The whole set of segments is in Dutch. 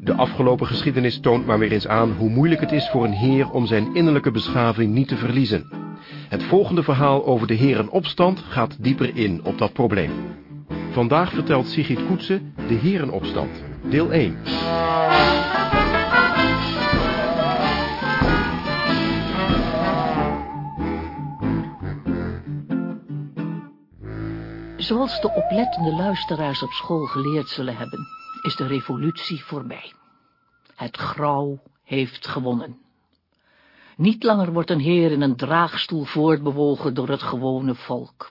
De afgelopen geschiedenis toont maar weer eens aan hoe moeilijk het is voor een heer om zijn innerlijke beschaving niet te verliezen. Het volgende verhaal over de herenopstand gaat dieper in op dat probleem. Vandaag vertelt Sigrid Koetsen de herenopstand, deel 1. Zoals de oplettende luisteraars op school geleerd zullen hebben, is de revolutie voorbij. Het grauw heeft gewonnen. Niet langer wordt een heer in een draagstoel voortbewogen door het gewone volk.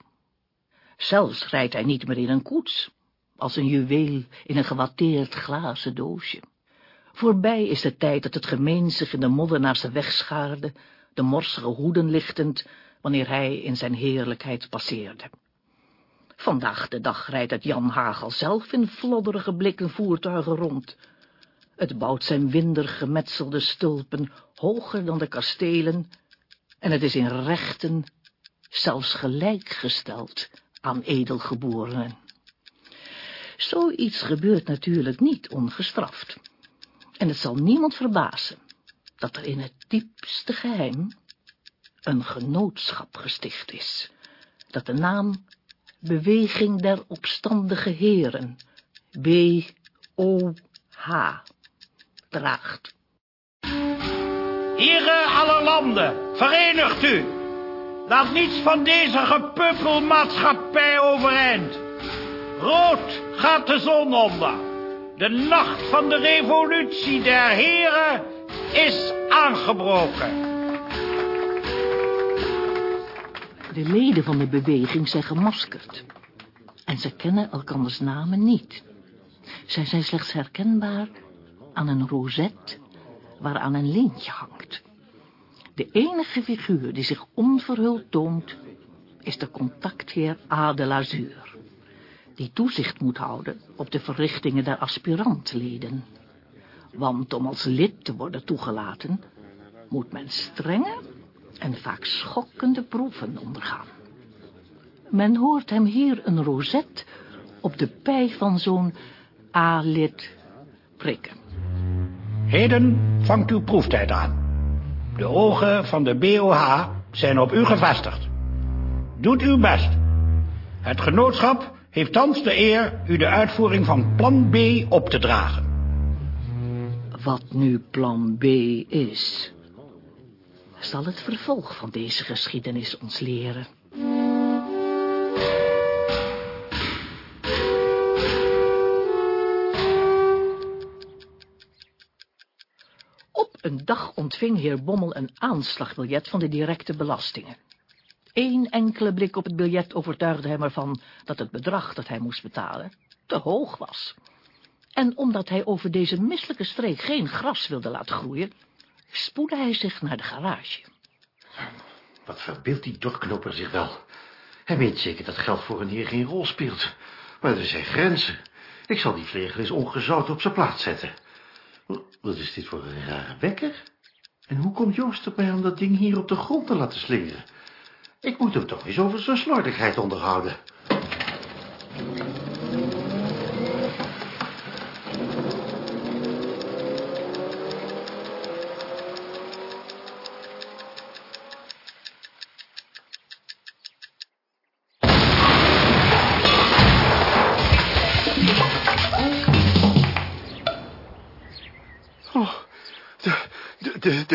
Zelfs rijdt hij niet meer in een koets, als een juweel in een gewatteerd glazen doosje. Voorbij is de tijd dat het gemeen zich in de modder naar weg schaarde, de morsige hoeden lichtend, wanneer hij in zijn heerlijkheid passeerde. Vandaag de dag rijdt het Jan Hagel zelf in flodderige blikken voertuigen rond. Het bouwt zijn winder gemetselde stulpen hoger dan de kastelen, en het is in rechten zelfs gelijkgesteld aan edelgeborenen. Zoiets gebeurt natuurlijk niet ongestraft. En het zal niemand verbazen dat er in het diepste geheim een genootschap gesticht is, dat de naam Beweging der Opstandige Heren, B.O.H., draagt. Heren aller landen, verenigt u. Laat niets van deze gepuffelmaatschappij overeind. Rood gaat de zon onder. De nacht van de revolutie der heren is aangebroken. De leden van de beweging zijn gemaskerd. En ze kennen elkanders namen niet. Zij zijn slechts herkenbaar aan een rozet waaraan een lintje hangt. De enige figuur die zich onverhuld toont, is de contactheer A de Lazuur, die toezicht moet houden op de verrichtingen der aspirantleden. Want om als lid te worden toegelaten, moet men strenge en vaak schokkende proeven ondergaan. Men hoort hem hier een rozet op de pij van zo'n A-lid prikken. Heden vangt uw proeftijd aan. De ogen van de BOH zijn op u gevestigd. Doet uw best. Het genootschap heeft thans de eer u de uitvoering van plan B op te dragen. Wat nu plan B is, zal het vervolg van deze geschiedenis ons leren. Op een dag ontving heer Bommel een aanslagbiljet van de directe belastingen. Eén enkele blik op het biljet overtuigde hem ervan dat het bedrag dat hij moest betalen te hoog was. En omdat hij over deze misselijke streek geen gras wilde laten groeien, spoedde hij zich naar de garage. Wat verbeeldt die doorknopper zich wel? Hij weet zeker dat geld voor een heer geen rol speelt. Maar er zijn grenzen. Ik zal die vlegel eens ongezout op zijn plaats zetten. Wat is dit voor een rare wekker? En hoe komt Joost erbij om dat ding hier op de grond te laten slingeren? Ik moet hem toch eens over zijn slordigheid onderhouden.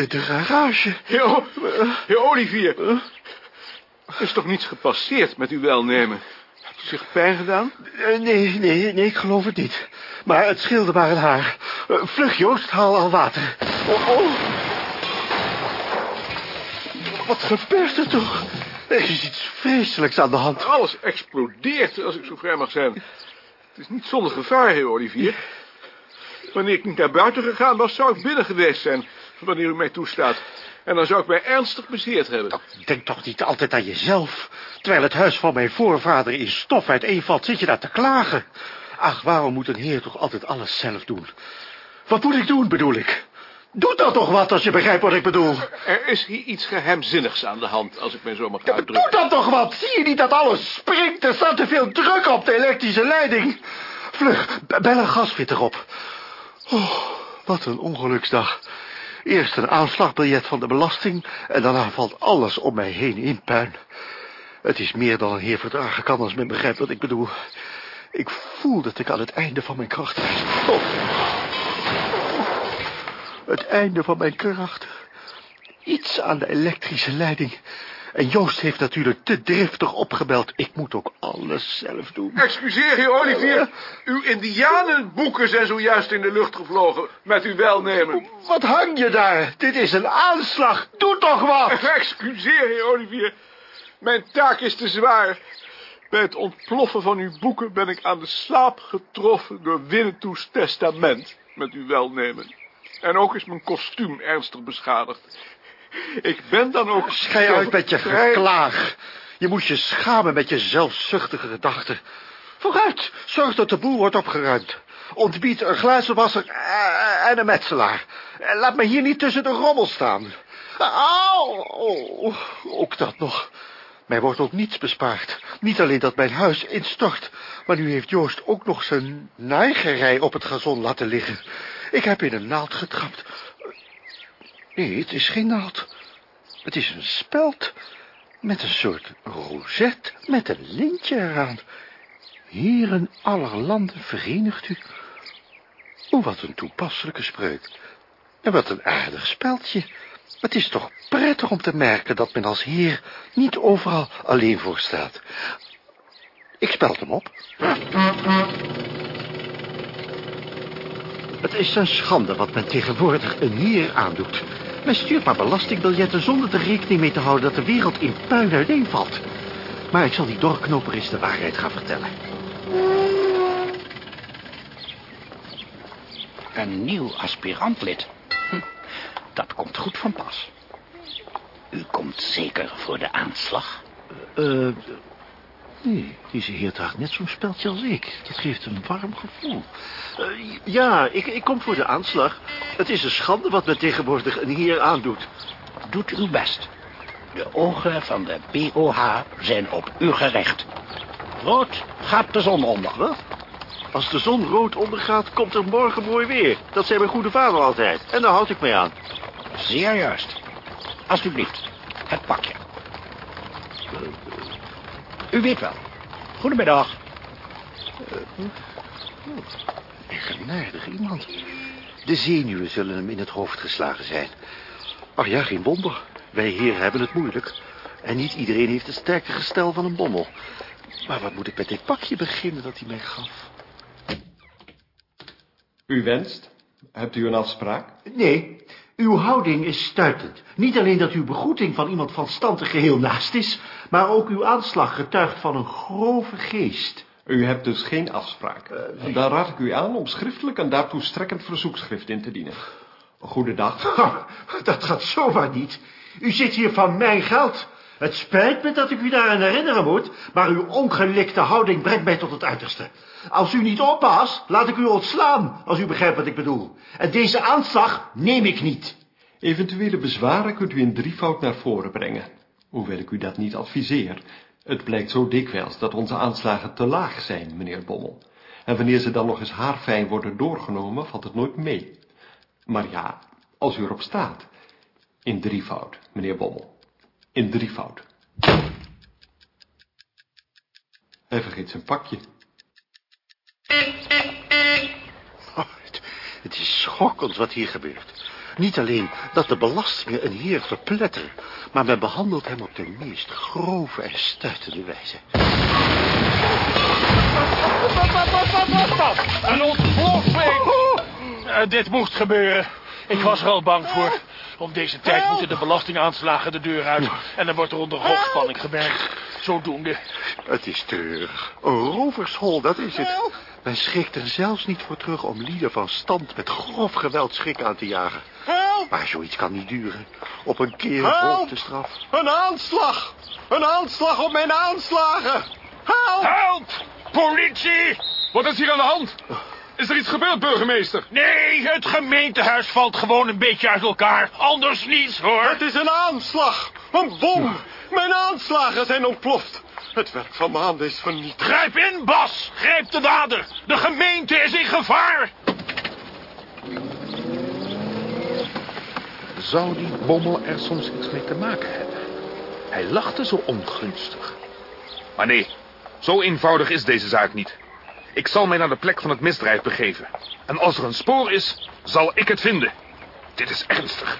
De, garage. Heer, heer Olivier, er is toch niets gepasseerd met uw welnemen? Hebt u zich pijn gedaan? Eh, Nee, nee, nee, ik geloof het niet. Maar het scheelde maar een haar. Eh, Vlug, Joost, haal al water. Oh, oh. Wat gebeurt er toch? Er is iets vreselijks aan de hand. Alles explodeert, als ik zo vrij mag zijn. Het is niet zonder gevaar, heer Olivier. Wanneer ik niet naar buiten gegaan was, zou ik binnen geweest zijn, wanneer u mij toestaat. En dan zou ik mij ernstig bezeerd hebben. Denk toch niet altijd aan jezelf. Terwijl het huis van mijn voorvader in stof uiteenvalt, zit je daar te klagen. Ach, waarom moet een heer toch altijd alles zelf doen? Wat moet ik doen, bedoel ik? Doe dan toch wat als je begrijpt wat ik bedoel. Er is hier iets geheimzinnigs aan de hand, als ik mij zo mag Doe uitdrukken. dan toch wat. Zie je niet dat alles springt? Er staat te veel druk op de elektrische leiding. Vlug, b- bel een gasfitter op. Oh, wat een ongeluksdag. Eerst een aanslagbiljet van de belasting... en daarna valt alles om mij heen in puin. Het is meer dan een heer verdragen kan als men begrijpt wat ik bedoel. Ik voel dat ik aan het einde van mijn kracht ben. Oh. Het einde van mijn kracht. Iets aan de elektrische leiding. En Joost heeft natuurlijk te driftig opgebeld. Ik moet ook alles zelf doen. Excuseer, heer Olivier. Uw indianenboeken zijn zojuist in de lucht gevlogen. Met uw welnemen. Wat hang je daar? Dit is een aanslag. Doe toch wat! Excuseer, heer Olivier. Mijn taak is te zwaar. Bij het ontploffen van uw boeken ben ik aan de slaap getroffen door Winnetoes testament, met uw welnemen. En ook is mijn kostuum ernstig beschadigd. Ik ben dan ook... Schei uit met je geklaag. Je moet je schamen met je zelfzuchtige gedachten. Vooruit, zorg dat de boel wordt opgeruimd. Ontbied een glazenwasser eh, en een metselaar. En Laat me hier niet tussen de rommel staan. Au, oh, ook dat nog. Mij wordt ook niets bespaard. Niet alleen dat mijn huis instort, maar nu heeft Joost ook nog zijn neigerij op het gazon laten liggen. Ik heb in een naald getrapt. Nee, het is geen naald. Het is een speld met een soort rozet met een lintje eraan. Heren aller landen verenigt u. O, wat een toepasselijke spreuk. En wat een aardig speldje. Het is toch prettig om te merken dat men als heer niet overal alleen voor staat. Ik speld hem op. Het is een schande wat men tegenwoordig een heer aandoet. Men stuurt maar belastingbiljetten zonder er rekening mee te houden dat de wereld in puin uiteenvalt. Maar ik zal die doorknoper eens de waarheid gaan vertellen. Een nieuw aspirantlid. Hm, Dat komt goed van pas. U komt zeker voor de aanslag? Eh, nee, deze heer draagt net zo'n speldje als ik. Dat geeft een warm gevoel. Eh, ja, ik, ik kom voor de aanslag. Het is een schande wat men tegenwoordig een heer aandoet. Doet uw best. De ogen van de BOH zijn op u gericht. Rood gaat de zon onder. Wat? Als de zon rood ondergaat, komt er morgen mooi weer. Dat zei mijn goede vader altijd. En daar houd ik mee aan. Zeer juist. Alsjeblieft, het pakje. U weet wel. Goedemiddag. Eigenaardig iemand. De zenuwen zullen hem in het hoofd geslagen zijn. Ach ja, geen wonder. Wij heren hebben het moeilijk. En niet iedereen heeft het sterke gestel van een bommel. Maar wat moet ik met dit pakje beginnen dat hij mij gaf? U wenst? Hebt u een afspraak? Nee, uw houding is stuitend. Niet alleen dat uw begroeting van iemand van stand geheel naast is... maar ook uw aanslag getuigt van een grove geest. U hebt dus geen afspraak. Dan raad ik u aan om schriftelijk een daartoe strekkend verzoekschrift in te dienen. Goedendag. Dat gaat zomaar niet. U zit hier van mijn geld. Het spijt me dat ik u daaraan herinneren moet... maar uw ongelikte houding brengt mij tot het uiterste. Als u niet oppast, laat ik u ontslaan... als u begrijpt wat ik bedoel. En deze aanslag neem ik niet. Eventuele bezwaren kunt u in drievoud naar voren brengen. Hoewel ik u dat niet adviseer. Het blijkt zo dikwijls dat onze aanslagen te laag zijn, meneer Bommel. En wanneer ze dan nog eens haarfijn worden doorgenomen, valt het nooit mee. Maar ja, als u erop staat. In drievoud, meneer Bommel. In drievoud. Hij vergeet zijn pakje. Oh, het, het is schokkend wat hier gebeurt. Niet alleen dat de belastingen een heer verpletteren... maar men behandelt hem op de meest grove en stuitende wijze. Een ontploffing! Eh, dit moest gebeuren. Ik was er al bang voor. Om deze tijd moeten de belastingaanslagen de deur uit. En dan wordt er onder hoogspanning gewerkt. Zodoende. Het is treurig. Een rovershol, dat is het. Men schrikt er zelfs niet voor terug om lieden van stand met grof geweld schrik aan te jagen. Maar zoiets kan niet duren. Op een keer volgt de straf. Een aanslag! Een aanslag op mijn aanslagen! Help! Help! Politie! Wat is hier aan de hand? Is er iets gebeurd, burgemeester? Nee, het gemeentehuis valt gewoon een beetje uit elkaar. Anders niets, hoor. Het is een aanslag. Een bom. Mijn aanslagen zijn ontploft. Het werk van maanden is vernietigd. Grijp in, Bas. Grijp de dader. De gemeente is in gevaar. Zou die bommel er soms iets mee te maken hebben? Hij lachte zo ongunstig. Maar nee, zo eenvoudig is deze zaak niet. Ik zal mij naar de plek van het misdrijf begeven. En als er een spoor is, zal ik het vinden. Dit is ernstig.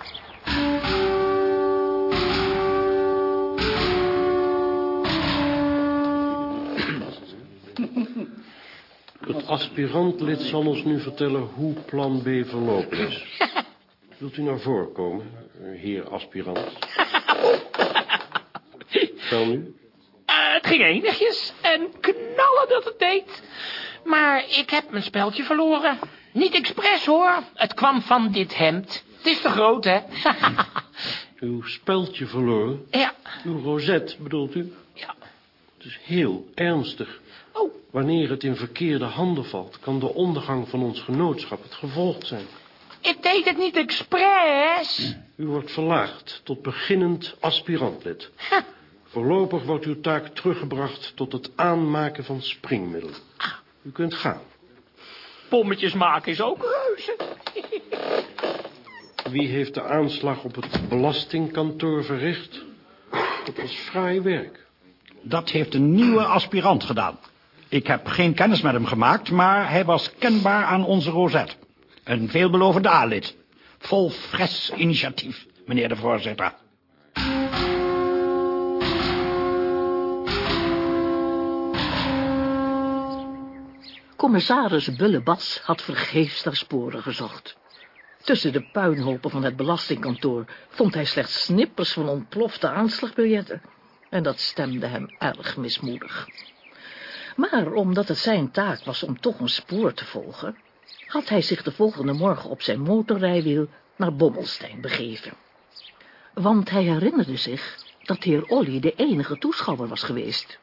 Het aspirantlid zal ons nu vertellen hoe plan B verlopen is. Wilt u naar voren komen, heer aspirant? Wel nu? Eh, het ging enigjes en knallen dat het deed. Maar ik heb mijn speldje verloren. Niet expres, hoor. Het kwam van dit hemd. Het is te groot, hè? Uw speldje verloren? ja, Uw rozet, bedoelt u? ja. Het is heel ernstig. Oh, Wanneer het in verkeerde handen valt... kan de ondergang van ons genootschap het gevolg zijn. ik deed het niet expres. U wordt verlaagd tot beginnend aspirantlid. Ha, Voorlopig wordt uw taak teruggebracht tot het aanmaken van springmiddelen. U kunt gaan. pommetjes maken is ook reuze. Wie heeft de aanslag op het belastingkantoor verricht? Dat was fraai werk. Dat heeft een nieuwe aspirant gedaan. Ik heb geen kennis met hem gemaakt, maar hij was kenbaar aan onze rozet. Een veelbelovende A-lid. Vol fres initiatief, meneer de voorzitter. Commissaris Bullebas had vergeefs naar sporen gezocht. Tussen de puinhopen van het belastingkantoor vond hij slechts snippers van ontplofte aanslagbiljetten. En dat stemde hem erg mismoedig. Maar omdat het zijn taak was om toch een spoor te volgen, had hij zich de volgende morgen op zijn motorrijwiel naar Bommelstein begeven. Want hij herinnerde zich dat heer Olly de enige toeschouwer was geweest.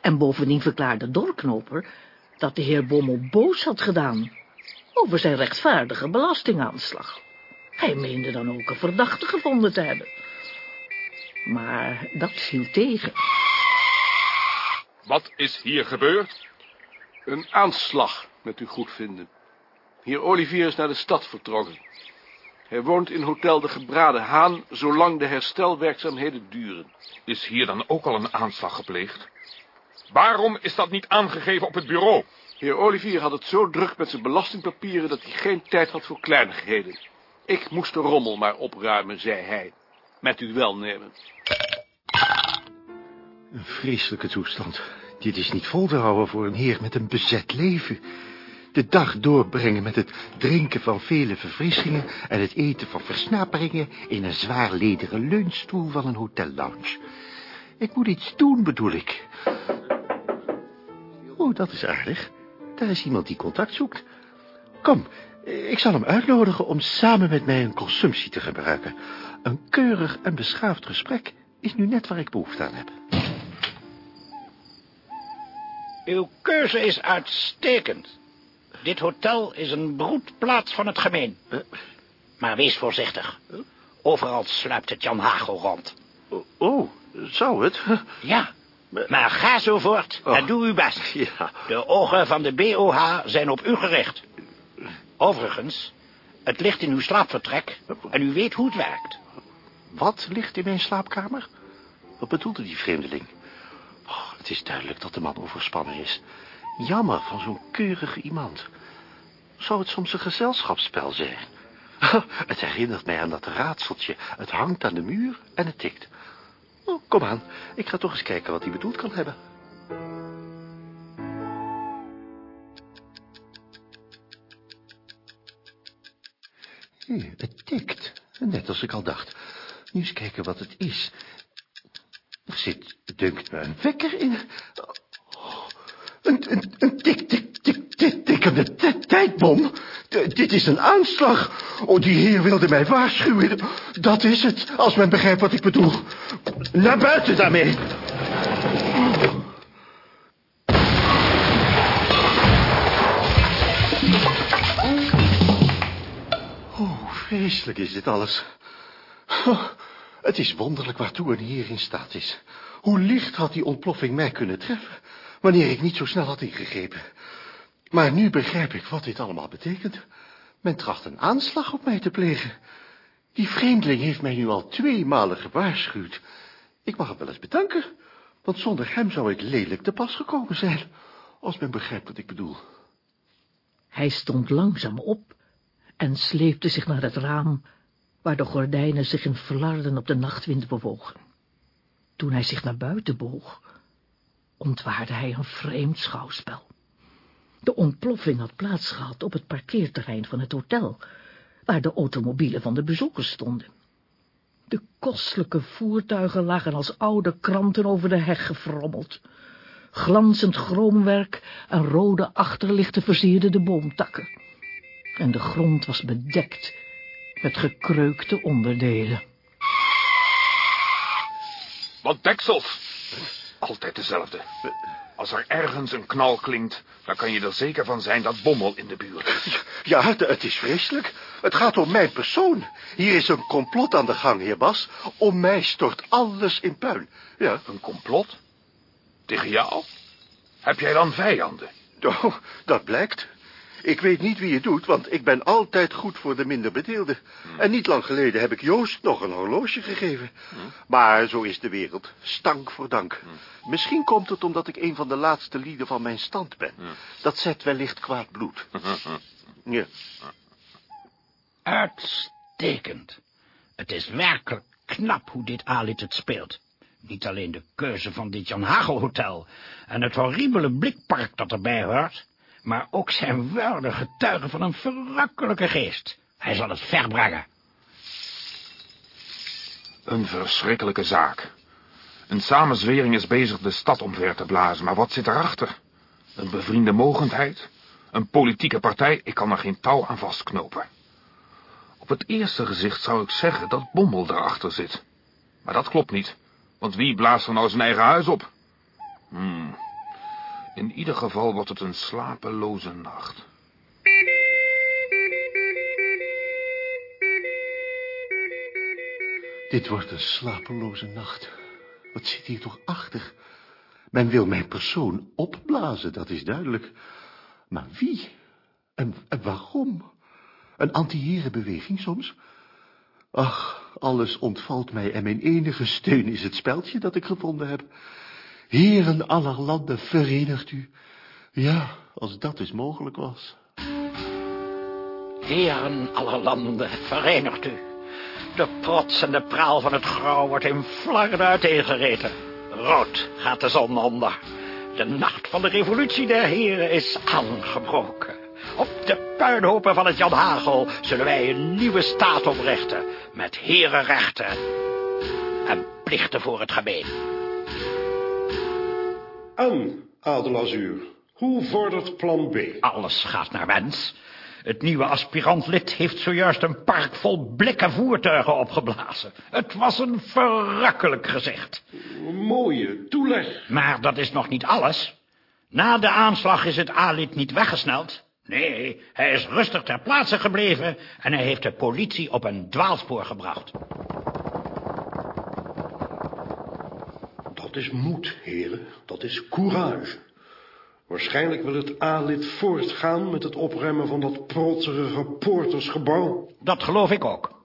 En bovendien verklaarde Dorknoper dat de heer Bommel boos had gedaan over zijn rechtvaardige belastingaanslag. Hij meende dan ook een verdachte gevonden te hebben. Maar dat viel tegen. Wat is hier gebeurd? Een aanslag, met uw goedvinden. Heer Olivier is naar de stad vertrokken. Hij woont in Hotel de Gebraden Haan, zolang de herstelwerkzaamheden duren. Is hier dan ook al een aanslag gepleegd? Waarom is dat niet aangegeven op het bureau? Heer Olivier had het zo druk met zijn belastingpapieren dat hij geen tijd had voor kleinigheden. Ik moest de rommel maar opruimen, zei hij. Met uw welnemen. Een vreselijke toestand. Dit is niet vol te houden voor een heer met een bezet leven. De dag doorbrengen met het drinken van vele verfrissingen... en het eten van versnaperingen... in een zwaar lederen leunstoel van een hotellounge. Ik moet iets doen, bedoel ik. Oh, dat is aardig. Daar is iemand die contact zoekt. Kom, ik zal hem uitnodigen om samen met mij een consumptie te gebruiken. Een keurig en beschaafd gesprek is nu net waar ik behoefte aan heb. Uw keuze is uitstekend. Dit hotel is een broedplaats van het gemeen. Maar wees voorzichtig. Overal sluipt het Jan Hagel rond. Oh, zou het? Ja, maar ga zo voort en Oh. doe uw best. Ja. De ogen van de BOH zijn op u gericht. Overigens, het ligt in uw slaapvertrek en u weet hoe het werkt. Wat ligt in mijn slaapkamer? Wat bedoelde die vreemdeling? Het is duidelijk dat de man overspannen is. Jammer van zo'n keurige iemand. Zou het soms een gezelschapsspel zijn? Het herinnert mij aan dat raadseltje. Het hangt aan de muur en het tikt. Oh, kom aan, ik ga toch eens kijken wat hij bedoeld kan hebben. Hm, het tikt, net als ik al dacht. Nu eens kijken wat het is zit, dunkt me een wekker in. Een, een, een tik, tik, tik, tik, tikkende tijdbom. Dit is een aanslag. Oh, die heer wilde mij waarschuwen. Dat is het, als men begrijpt wat ik bedoel. Naar buiten daarmee. Oh, vreselijk is dit alles. Oh het is wonderlijk waartoe een heer in staat is. Hoe licht had die ontploffing mij kunnen treffen, wanneer ik niet zo snel had ingegrepen. Maar nu begrijp ik wat dit allemaal betekent. Men tracht een aanslag op mij te plegen. Die vreemdeling heeft mij nu al twee malen gewaarschuwd. Ik mag hem wel eens bedanken, want zonder hem zou ik lelijk te pas gekomen zijn, als men begrijpt wat ik bedoel. Hij stond langzaam op en sleepte zich naar het raam, waar de gordijnen zich in flarden op de nachtwind bewogen. Toen hij zich naar buiten boog, ontwaarde hij een vreemd schouwspel. De ontploffing had plaatsgehad op het parkeerterrein van het hotel, waar de automobielen van de bezoekers stonden. De kostelijke voertuigen lagen als oude kranten over de heg gefrommeld. Glanzend chroomwerk en rode achterlichten versierden de boomtakken. En de grond was bedekt met gekreukte onderdelen. Wat deksels! Altijd dezelfde. Als er ergens een knal klinkt, dan kan je er zeker van zijn dat Bommel in de buurt is. Ja, het, het is vreselijk. Het gaat om mijn persoon. Hier is een complot aan de gang, heer Bas. Om mij stort alles in puin. Ja. Een complot? Tegen jou? Heb jij dan vijanden? Oh, dat blijkt. Ik weet niet wie het doet, want ik ben altijd goed voor de minder bedeelden. En niet lang geleden heb ik Joost nog een horloge gegeven. Maar zo is de wereld. Stank voor dank. Misschien komt het omdat ik een van de laatste lieden van mijn stand ben. Dat zet wellicht kwaad bloed. Ja. Uitstekend. Het is werkelijk knap hoe dit Alit het speelt. Niet alleen de keuze van dit Jan Hagel Hotel en het horribele blikpark dat erbij hoort, maar ook zijn woorden getuigen van een verrukkelijke geest. Hij zal het verbrengen. Een verschrikkelijke zaak. Een samenzwering is bezig de stad omver te blazen, maar wat zit erachter? Een bevriende mogendheid? Een politieke partij? Ik kan er geen touw aan vastknopen. Op het eerste gezicht zou ik zeggen dat Bommel erachter zit. Maar dat klopt niet, want wie blaast er nou zijn eigen huis op? Hmm. In ieder geval wordt het een slapeloze nacht. Dit wordt een slapeloze nacht. Wat zit hier toch achter? Men wil mijn persoon opblazen, dat is duidelijk. Maar wie? En, en waarom? Een anti-herenbeweging soms? Ach, alles ontvalt mij en mijn enige steun is het speldje dat ik gevonden heb. Heren aller landen, verenigt u. Ja, als dat eens mogelijk was. Heren aller landen, verenigt u. De trots en de praal van het grauw wordt in flarden uiteengereten. Rood gaat de zon onder. De nacht van de revolutie der heren is aangebroken. Op de puinhopen van het Jan Hagel zullen wij een nieuwe staat oprichten. Met herenrechten en plichten voor het gemeen. Aan, Adelazuur. Hoe vordert plan B? Alles gaat naar wens. Het nieuwe aspirantlid heeft zojuist een park vol blikken voertuigen opgeblazen. Het was een verrukkelijk gezicht. Mooie toeleg. Maar dat is nog niet alles. Na de aanslag is het A-lid niet weggesneld. Nee, hij is rustig ter plaatse gebleven en hij heeft de politie op een dwaalspoor gebracht. Dat is moed, heren. Dat is courage. Waarschijnlijk wil het A-lid voortgaan met het opruimen van dat protserige poortersgebouw. Dat geloof ik ook.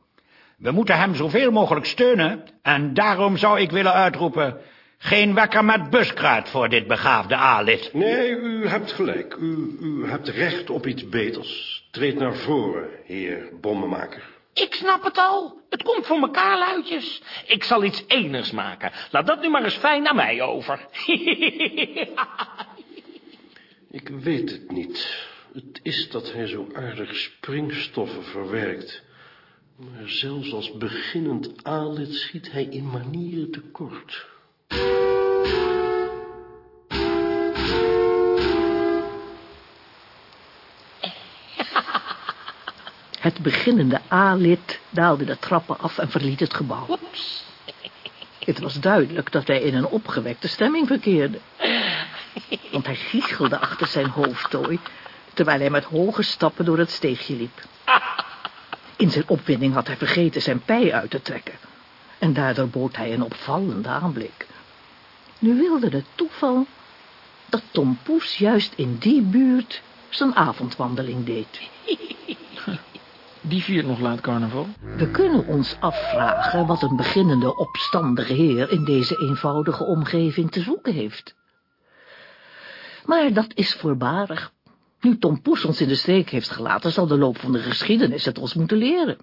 We moeten hem zoveel mogelijk steunen en daarom zou ik willen uitroepen... geen wekker met buskruid voor dit begaafde A-lid. Nee, u hebt gelijk. U, u hebt recht op iets beters. Treed naar voren, heer bommenmaker. Ik snap het al. Het komt voor elkaar, luidjes. Ik zal iets enigs maken. Laat dat nu maar eens fijn naar mij over. Ik weet het niet. Het is dat hij zo aardig springstoffen verwerkt. Maar zelfs als beginnend A-lid schiet hij in manieren tekort. Het beginnende A-lid daalde de trappen af en verliet het gebouw. Oeps. Het was duidelijk dat hij in een opgewekte stemming verkeerde. Want hij giechelde achter zijn hoofdtooi, terwijl hij met hoge stappen door het steegje liep. In zijn opwinding had hij vergeten zijn pij uit te trekken. En daardoor bood hij een opvallende aanblik. Nu wilde het toeval dat Tom Poes juist in die buurt zijn avondwandeling deed. Die viert nog laat carnaval. We kunnen ons afvragen wat een beginnende opstandige heer in deze eenvoudige omgeving te zoeken heeft. Maar dat is voorbarig. Nu Tom Poes ons in de steek heeft gelaten, zal de loop van de geschiedenis het ons moeten leren.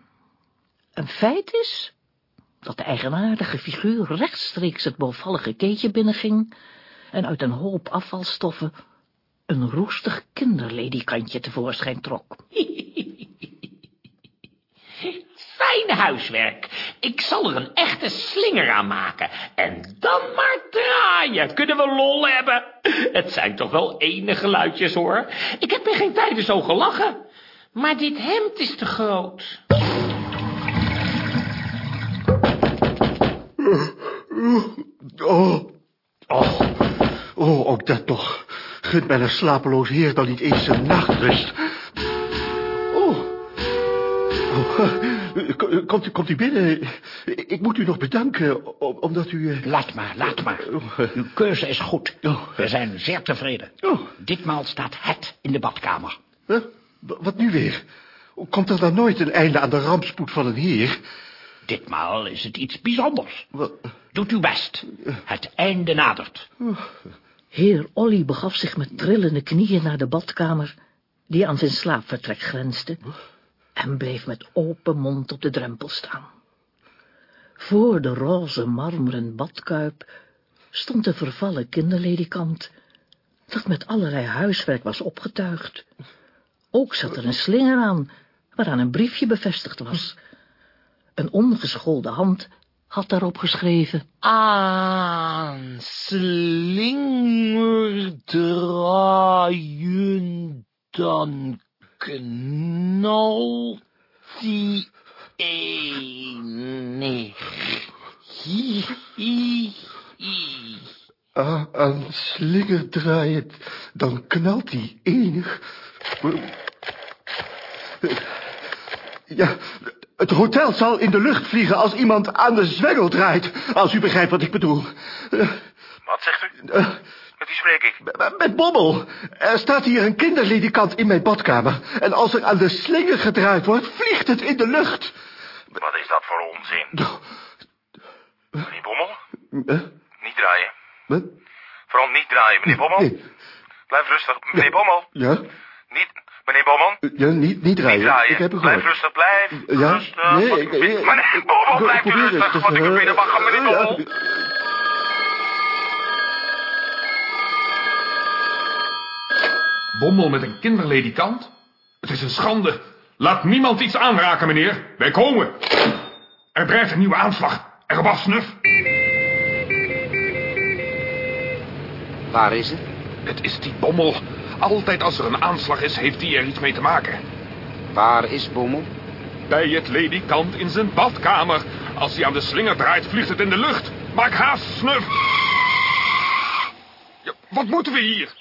Een feit is dat de eigenaardige figuur rechtstreeks het bouwvallige keetje binnenging en uit een hoop afvalstoffen een roestig kinderledikantje tevoorschijn trok. Fijn huiswerk. Ik zal er een echte slinger aan maken. En dan maar draaien. Kunnen we lol hebben? Het zijn toch wel enige geluidjes, hoor. Ik heb in geen tijden zo gelachen. Maar dit hemd is te groot. Oh, oh, oh, ook dat toch. Gunt mij een slapeloos heer dan niet eens een nachtrust. Oh, oh komt, u, komt u binnen? Ik moet u nog bedanken, om- omdat u... eh, Laat maar, laat maar. oh, Uw keuze is goed. Oh. We zijn zeer tevreden. Oh. Ditmaal staat het in de badkamer. Huh? Wat nu weer? Komt er dan nooit een einde aan de rampspoed van een heer? Ditmaal is het iets bijzonders. Doet uw best. Het einde nadert. Heer Olly begaf zich met trillende knieën naar de badkamer, die aan zijn slaapvertrek grensde, en bleef met open mond op de drempel staan. Voor de roze marmeren badkuip stond een vervallen kinderledikant, dat met allerlei huiswerk was opgetuigd. Ook zat er een slinger aan, waaraan een briefje bevestigd was. Een ongeschoolde hand had daarop geschreven... Aan dan knalt die enig. Hi, hi, hi. ah, aan slinger draaiend, dan knalt hij enig. Ja, het hotel zal in de lucht vliegen als iemand aan de zwengel draait, als u begrijpt wat ik bedoel. Eh, Wat zegt u? Met wie spreek ik? Met Bommel. Er staat hier een kinderledikant in mijn badkamer. En als er aan de slinger gedraaid wordt, vliegt het in de lucht. Wat is dat voor onzin? Meneer Bommel? Eh, Niet draaien. wat? Vooral niet draaien, meneer Bommel. Nee. Blijf rustig. Meneer Bommel. Ja? Niet... Meneer Bommel. Ja, niet, niet draaien. Niet draaien. Ik heb blijf rustig, blijf. Ja? Rustig. Nee, ik- ik- Meneer Bommel, blijf rustig. Wat ik u binnen mag, meneer Ja. Bommel. Met een kinderledikant? Het is een schande. Laat niemand iets aanraken, meneer. Wij komen. Er dreigt een nieuwe aanslag. Erop af, snuf. Waar is het? Het is die Bommel. Altijd als er een aanslag is, heeft hij er iets mee te maken. Waar is Bommel? Bij het ledikant in zijn badkamer. Als hij aan de slinger draait, vliegt het in de lucht. Maak haast, snuf. Ja, wat moeten we hier?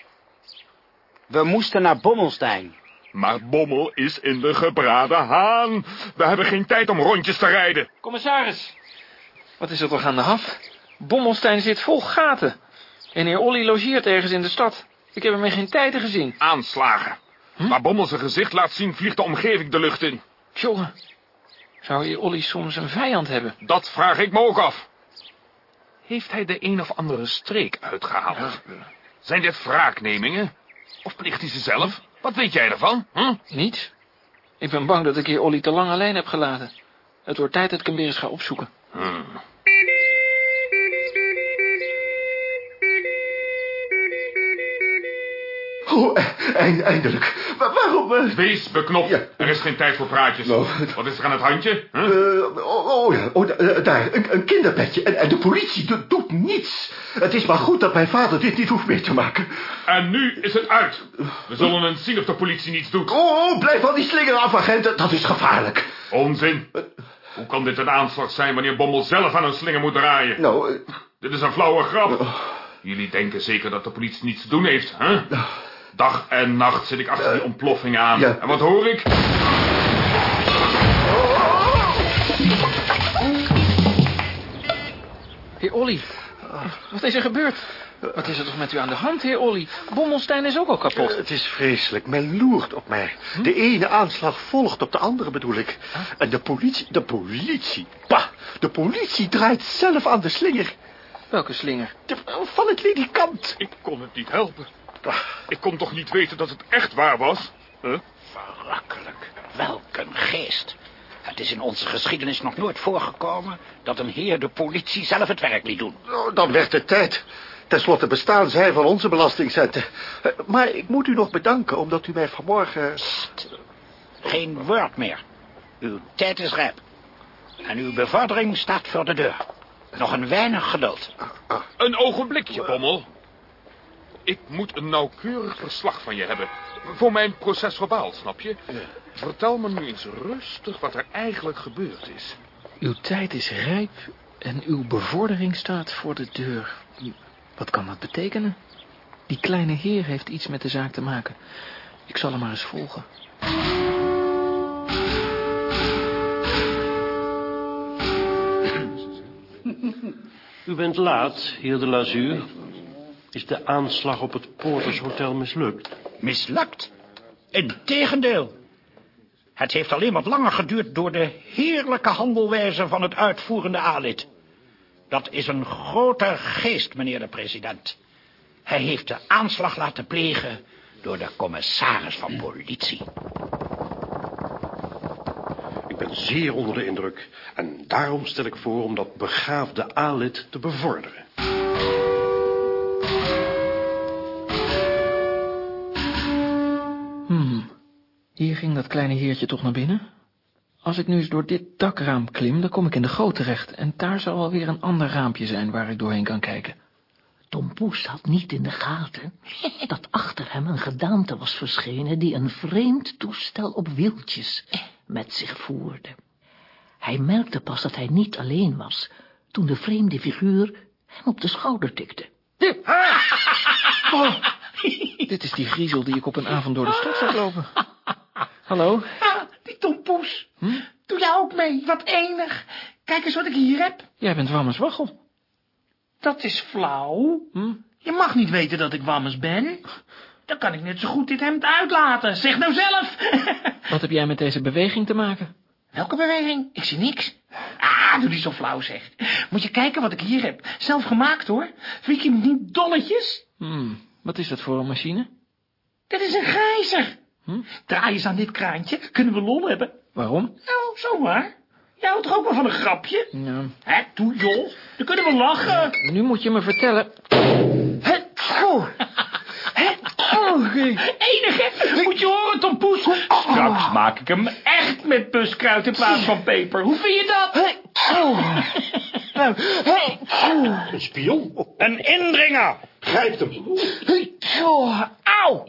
We moesten naar Bommelstein. Maar Bommel is in de gebraden haan. We hebben geen tijd om rondjes te rijden. Commissaris, wat is er toch aan de haf? Bommelstein zit vol gaten. En heer Olly logeert ergens in de stad. Ik heb hem in geen tijden gezien. Aanslagen. Waar Bommel zijn gezicht laat zien, vliegt de omgeving de lucht in. Jongen, zou heer Olly soms een vijand hebben? Dat vraag ik me ook af. Heeft hij de een of andere streek uitgehaald? Zijn dit wraaknemingen? Of plicht hij ze zelf? Wat weet jij ervan? Hm? Niet? Ik ben bang dat ik heer Olly te lang alleen heb gelaten. Het wordt tijd dat ik hem weer eens ga opzoeken. Hm. Oh, e- eind- eindelijk. Wa- waarom... eh, Wees beknopt. Ja. Er is geen tijd voor praatjes. Nou. Wat is er aan het handje? Hm? eh, oh, oh ja, oh, eh, daar, een, een kinderpetje. En, en de politie do- doet niets. Het is maar goed dat mijn vader dit niet hoeft mee te maken. En nu is het uit. We zullen eens zien of de politie niets doet. Oh, oh, blijf van die slinger af, agent. Dat is gevaarlijk. Onzin. Hoe kan dit een aanslag zijn wanneer Bommel zelf aan een slinger moet draaien? Nou, Dit is een flauwe grap. Jullie denken zeker dat de politie niets te doen heeft, hè? Dag en nacht zit ik achter die eh, ontploffing aan. En wat hoor ik? Heer Olly, wat is er gebeurd? Wat is er toch met u aan de hand, heer Olly? Bommelstein is ook al kapot. Eh, het is vreselijk. Men loert op mij. Hm? De ene aanslag volgt op de andere, bedoel ik. En de politie... De politie? Bah! De politie draait zelf aan de slinger. Welke slinger? Van het ledikant. Ik kon het niet helpen. Ik kon toch niet weten dat het echt waar was? Huh? Verrakkelijk. Welk een geest. Het is in onze geschiedenis nog nooit voorgekomen... dat een heer de politie zelf het werk liet doen. Oh, dan werd het tijd. Ten slotte bestaan zij van onze belastingcenten. Eh, Maar ik moet u nog bedanken, omdat u mij vanmorgen... Geen woord meer. Uw tijd is rijp. En uw bevordering staat voor de deur. Nog een weinig geduld. Een ogenblikje, Bommel. Ik moet een nauwkeurig verslag van je hebben. Voor mijn procesverbaal, snap je? Vertel me nu eens rustig wat er eigenlijk gebeurd is. Uw tijd is rijp en uw bevordering staat voor de deur. Wat kan dat betekenen? Die kleine heer heeft iets met de zaak te maken. Ik zal hem maar eens volgen. U bent laat, heer de Lazuur. Is de aanslag op het Porters Hotel mislukt? Mislukt? Integendeel. Het heeft alleen wat langer geduurd door de heerlijke handelwijze van het uitvoerende A-lid. Dat is een grote geest, meneer de president. Hij heeft de aanslag laten plegen door de commissaris van politie. Ik ben zeer onder de indruk. En daarom stel ik voor om dat begaafde A-lid te bevorderen. Dat kleine heertje toch naar binnen. Als ik nu eens door dit dakraam klim, dan kom ik in de goot terecht. En daar zal wel weer een ander raampje zijn waar ik doorheen kan kijken. Tom Poes had niet in de gaten dat achter hem een gedaante was verschenen die een vreemd toestel op wieltjes met zich voerde. Hij merkte pas dat hij niet alleen was, toen de vreemde figuur hem op de schouder tikte. Oh, dit is die griezel die ik op een avond door de stad zag lopen. Hallo? Ah, die Tom Poes. Doe jij ook mee? Wat enig. Kijk eens wat ik hier heb. Jij bent Wammers Waggel. Dat is flauw. Je mag niet weten dat ik Wammes ben. Dan kan ik net zo goed dit hemd uitlaten. Zeg nou zelf. Wat heb jij met deze beweging te maken? Welke beweging? Ik zie niks. Ah, doe die zo flauw zeg. Moet je kijken wat ik hier heb. Zelf gemaakt hoor. Vind je niet dolletjes? Hmm, wat is dat voor een machine? Dit is een gijzer. Draai eens aan dit kraantje. Kunnen we lol hebben? Waarom? Nou, zomaar. Jij houdt toch ook wel van een grapje? Ja. Hè, doe joh. Dan kunnen we lachen. Nu moet je me vertellen. Hè, oh. Hè, oh. Enig, hè? Moet je horen, Tom Poes. Straks maak ik hem echt met buskruid in plaats van peper. Hoe vind je dat? Een spion? Een indringer. Grijpt hem. Auw.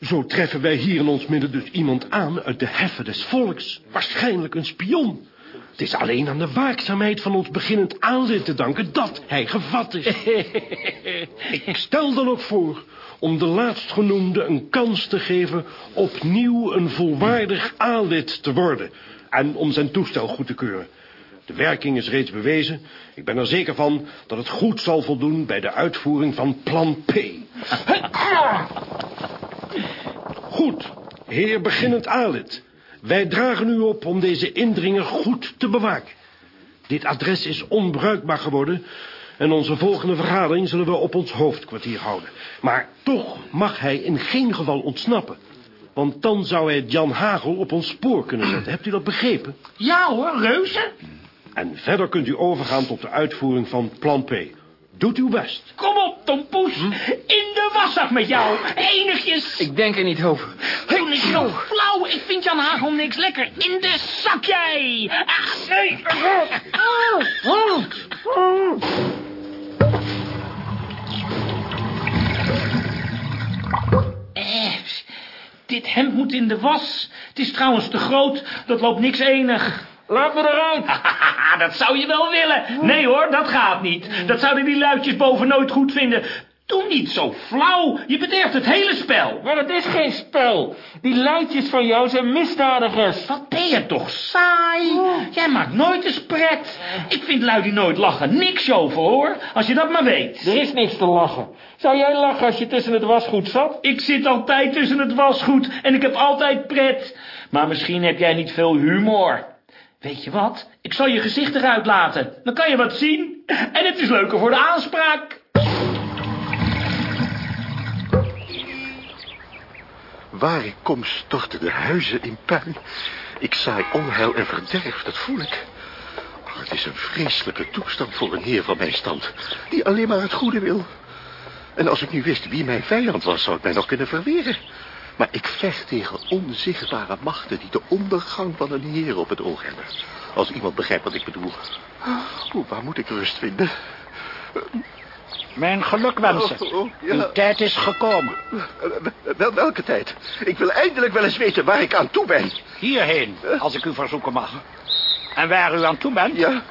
Zo treffen wij hier in ons midden dus iemand aan uit de heffen des volks. Waarschijnlijk een spion. Het is alleen aan de waakzaamheid van ons beginnend aanzien te danken dat hij gevat is. Ik stel dan ook voor om de laatstgenoemde een kans te geven opnieuw een volwaardig aanlid te worden en om zijn toestel goed te keuren. De werking is reeds bewezen. Ik ben er zeker van dat het goed zal voldoen bij de uitvoering van plan P. Goed, heer beginnend aanlid. Wij dragen u op om deze indringer goed te bewaken. Dit adres is onbruikbaar geworden... en onze volgende vergadering zullen we op ons hoofdkwartier houden. Maar toch mag hij in geen geval ontsnappen. Want dan zou hij Jan Hagel op ons spoor kunnen zetten. Hebt u dat begrepen? Ja hoor, reuze. En verder kunt u overgaan tot de uitvoering van plan P. Doet uw best. Kom op, Tom Poes. In de waszak met jou. Enigjes. Ik denk er niet over. Doe niet zo flauw. Ik vind Jan Hagel niks lekker. In de zak jij. Ah, nee. Eh, dit hemd moet in de was. Het is trouwens te groot. Dat loopt niks enig. Laat me eruit. dat zou je wel willen. Nee hoor, dat gaat niet. Dat zouden die luidjes boven nooit goed vinden. Doe niet zo flauw. Je bederft het hele spel. Maar het is geen spel. Die leidjes van jou zijn misdadigers. Wat ben je toch saai. Jij maakt nooit eens pret. Ik vind lui die nooit lachen niks over, hoor. Als je dat maar weet. Er is niks te lachen. Zou jij lachen als je tussen het wasgoed zat? Ik zit altijd tussen het wasgoed en ik heb altijd pret. Maar misschien heb jij niet veel humor. Weet je wat? Ik zal je gezicht eruit laten. Dan kan je wat zien. En het is leuker voor de aanspraak. Waar ik kom storten de huizen in puin. Ik saai onheil en verderf, dat voel ik. Het is een vreselijke toestand voor een heer van mijn stand, die alleen maar het goede wil. En als ik nu wist wie mijn vijand was, zou ik mij nog kunnen verweren. Maar ik vecht tegen onzichtbare machten die de ondergang van een heer op het oog hebben. Als iemand begrijpt wat ik bedoel. Oeh, waar moet ik rust vinden? Mijn gelukwensen. Oh, oh, ja. Uw tijd is gekomen. Wel, welke tijd? Ik wil eindelijk wel eens weten waar ik aan toe ben. Hierheen, als ik u verzoeken mag. En waar u aan toe bent? Ja?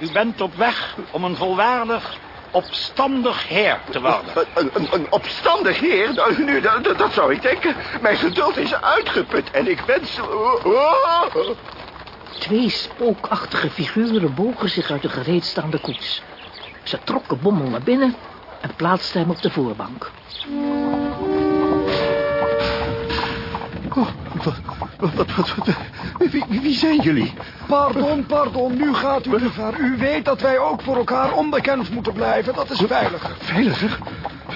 U bent op weg om een volwaardig, opstandig heer te worden. Een, een, een opstandig heer? Nou, Nu, dat, dat zou ik denken. Mijn geduld is uitgeput en ik wens... Oh, oh. Twee spookachtige figuren bogen zich uit de gereedstaande koets. Ze trokken Bommel naar binnen en plaatsten hem op de voorbank. Oh, wat, wat, wat, wat, wie, wie- zijn jullie? Pardon, pardon, nu gaat u te ver. U weet dat wij ook voor elkaar onbekend moeten blijven. Dat is veiliger. Veiliger?